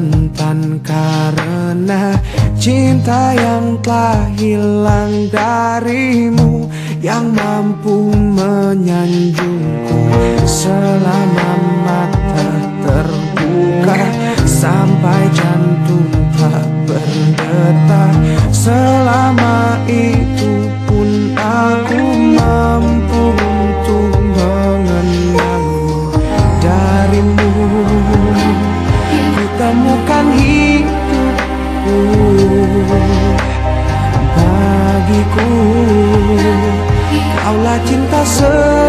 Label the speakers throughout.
Speaker 1: yang rentan karena Cinta yang telah hilang darimu Yang mampu menyanjungku Selama mata kaulah cinta sejati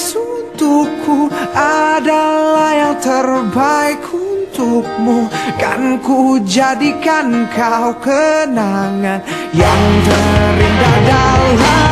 Speaker 1: tertulis untukku adalah yang terbaik untukmu. Kan ku jadikan kau kenangan yang terindah dalam